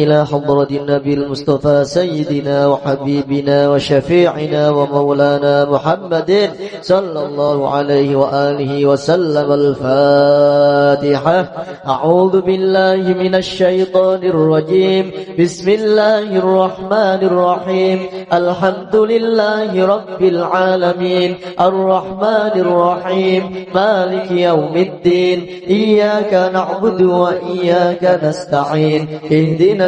إلى حضرة النبي المصطفى سيدنا وحبيبنا وشفيعنا ومولانا محمد صلى الله عليه وآله وسلم الفاتحة. أعوذ بالله من الشيطان الرجيم. بسم الله الرحمن الرحيم. الحمد لله رب العالمين. الرحمن الرحيم. مالك يوم الدين. إياك نعبد وإياك نستعين. اهدنا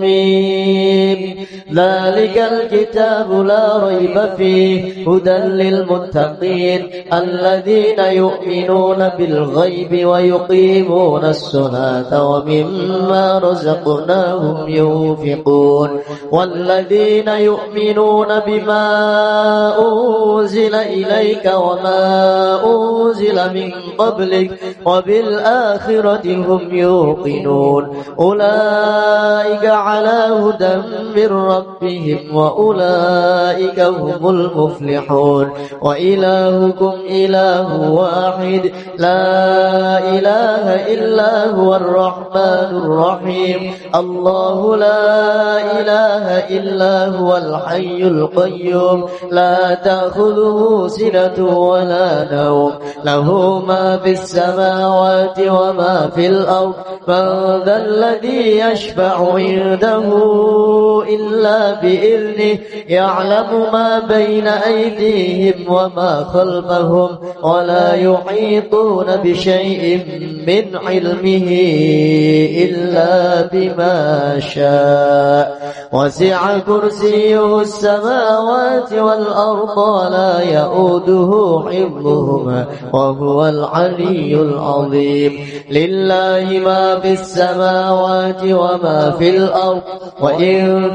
ميم ذلك الكتاب لا ريب فيه هدى للمتقين الذين يؤمنون بالغيب ويقيمون الصلاة ومما رزقناهم ينفقون. والذين يؤمنون بما أنزل إليك وما أنزل من قبلك وبالآخرة هم يوقنون. أولئك هدى من ربهم وأولئك هم المفلحون. وإلهكم إله واحد. لا إله إلا هو الرحمن الرحيم. الله لا إله إلا هو الحي القيوم. لا تأخذه سنة ولا نوم. له ما في السماوات وما في الأرض. من ذا الذي يشفع عنده إلا بإذنه يعلم ما بين أيديهم وما خلفهم ولا يحيطون بشيء من علمه إلا بما شاء. وسع كرسيه السماوات والأرض ولا يؤوده حفظهما وهو العلي العظيم. لله ما في السماوات وما في الأرض. وإن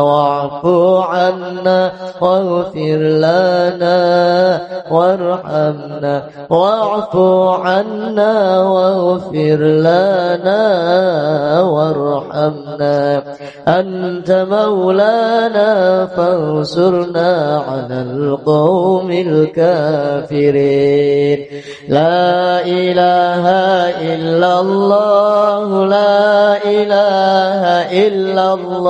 واعف عنا واغفر لنا وارحمنا واعف عنا واغفر لنا وارحمنا أنت مولانا فانصرنا على القوم الكافرين لا إله إلا الله لا إله إلا الله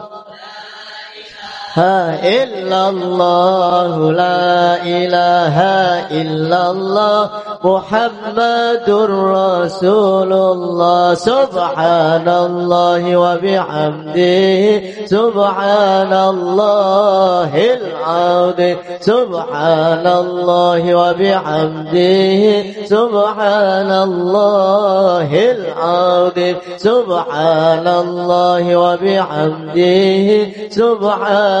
إلا الله لا إله إلا الله محمد رسول الله سبحان الله وبحمده سبحان الله العظيم سبحان الله وبحمده سبحان الله العظيم سبحان الله وبحمده سبحان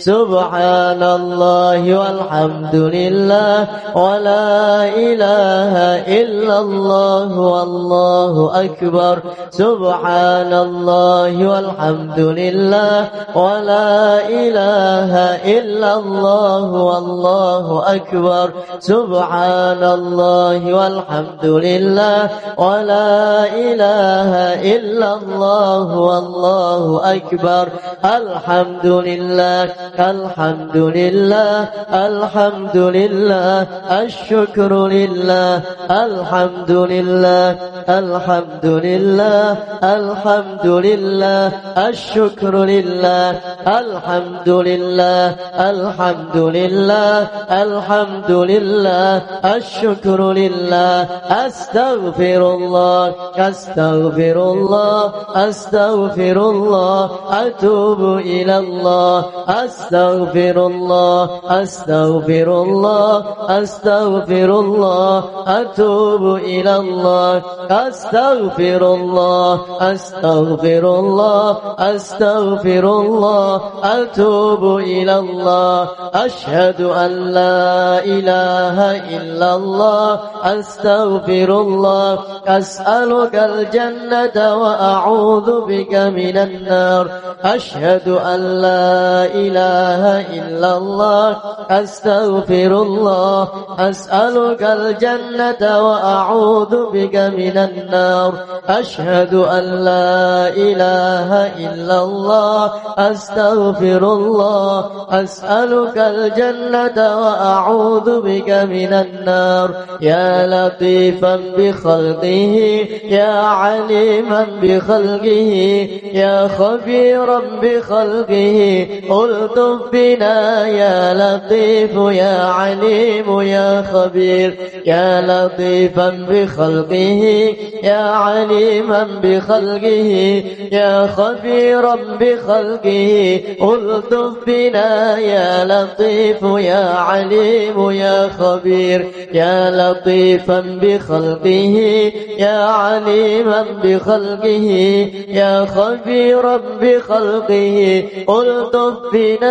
سبحان الله والحمد لله ولا إله إلا الله والله أكبر. سبحان الله والحمد لله ولا إله إلا الله والله أكبر. سبحان الله والحمد لله ولا إله إلا الله والله أكبر. الحمد لله الحمد لله الحمد لله الشكر لله الحمد لله الحمد لله الحمد لله الشكر لله الحمد لله الحمد لله الحمد لله الشكر لله أستغفر الله أستغفر الله أستغفر الله أتوب إلى الله الله أستغفر الله أستغفر الله أتوب إلى الله. أستغفر الله أستغفر الله أستغفر الله أتوب إلى الله. أشهد أن لا إله إلا الله. أستغفر الله. أسألك الجنة وأعوذ بك من النار. أشهد أن لا إله إلا الله أستغفر الله أسألك الجنة وأعوذ بك من النار. أشهد أن لا إله إلا الله أستغفر الله أسألك الجنة وأعوذ بك من النار. يا لطيفا بخلقه يا عليما بخلقه يا خبيرا بخلقه. الطف بنا يا لطيف يا عليم يا خبير يا لطيفا بخلقه يا عليما بخلقه يا خبيرا بخلقه الطف بنا يا لطيف يا عليم يا خبير يا لطيفا بخلقه يا عليما بخلقه يا خبيرا بخلقه الطف بنا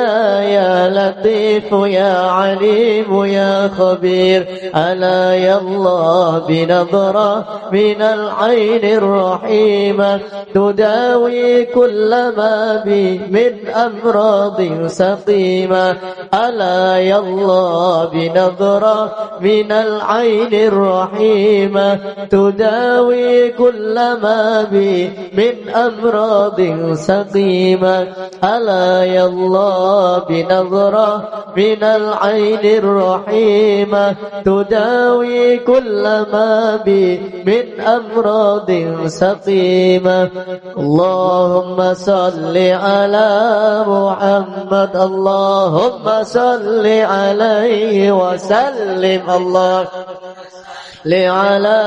يا لطيف يا عليم يا خبير. ألا يا الله بنظرة من العين الرحيمة. تداوي كل ما بي من أمراض سقيمة. ألا يا الله بنظرة من العين الرحيمة. تداوي كل ما بي من أمراض سقيمة. ألا يا الله بنظرة من العين الرحيمة تداوي كل ما بي من أمراض سقيمة. اللهم صل على محمد اللهم صل عليه وسلم. الله على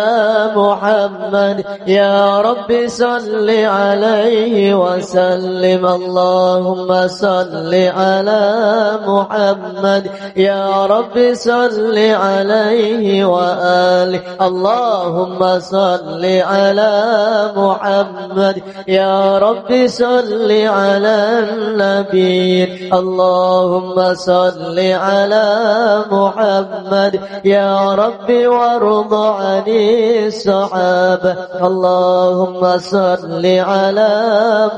محمد. يا رب صل عليه وسلم. اللهم صل على محمد. يا رب صل عليه وآله. اللهم صل على محمد. يا رب صل على النبي. اللهم صل على محمد. يا رب وارض وارض عن الصحابة اللهم صل على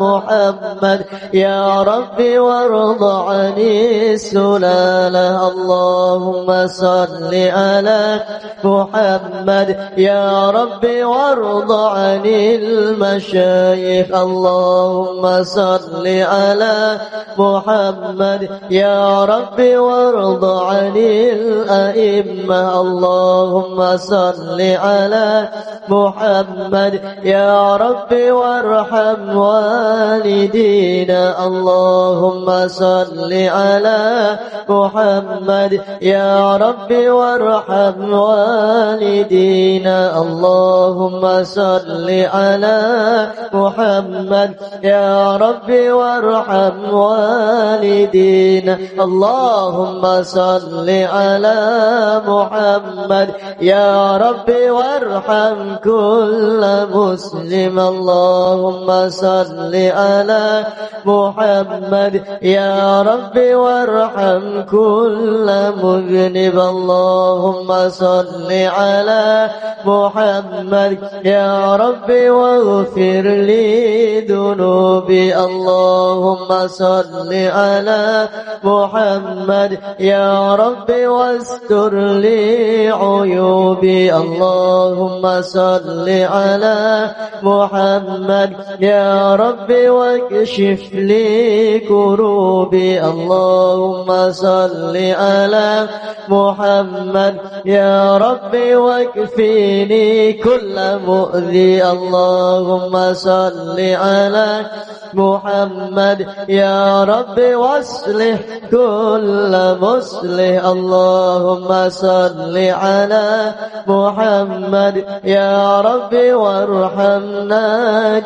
محمد. يا رب وارض عن السلالة. اللهم صل على محمد. يا رب وارض عن المشايخ. اللهم صل على محمد. يا رب وارض عن الأئمة. اللهم صل على محمد يا رب وارحم والدينا اللهم صل على محمد يا رب وارحم والدينا اللهم صل على محمد يا رب وارحم والدينا اللهم صل على محمد يا رب وارحم كل مسلم. اللهم صل على محمد. يا رب وارحم كل مذنب. اللهم صل على محمد. يا رب واغفر لي ذنوبي. اللهم صل على محمد. يا رب واستر لي عيوبي. اللهم صل على محمد. يا رب واكشف لي كروبي. اللهم صل على محمد. يا رب واكفيني كل مؤذي. اللهم صل على محمد. يا رب واصلح كل مصلح. اللهم صل على محمد. يا رب وارحمنا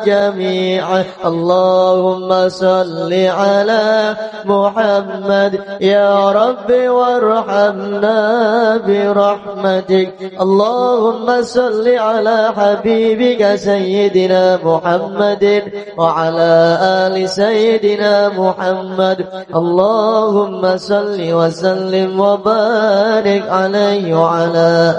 جميعا. اللهم صل على محمد. يا رب وارحمنا برحمتك. اللهم صل على حبيبك سيدنا محمد وعلى آل سيدنا محمد. اللهم صل وسلم وبارك عليه وعلى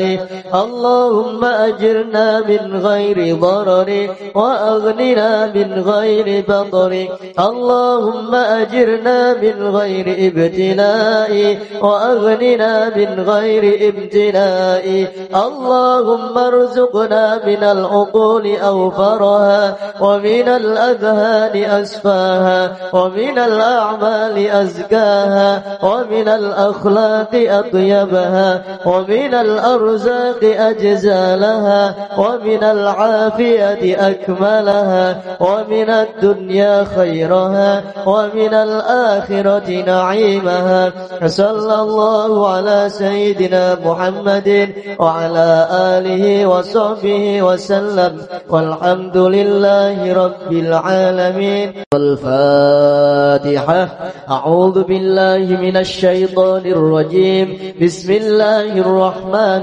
آله اللهم أجرنا من غير ضرر وأغننا من غير بطر. اللهم أجرنا من غير ابتلاء وأغننا من غير ابتلاء اللهم ارزقنا من العقول أوفرها ومن الأذهان أسفاها ومن الأعمال أزكاها ومن الأخلاق أطيبها ومن الأرزاق أجزالها ومن العافية أكملها ومن الدنيا خيرها ومن الآخرة نعيمها. صلى الله على سيدنا محمد وعلى آله وصحبه وسلم. والحمد لله رب العالمين. الفاتحة أعوذ بالله من الشيطان الرجيم. بسم الله الرحمن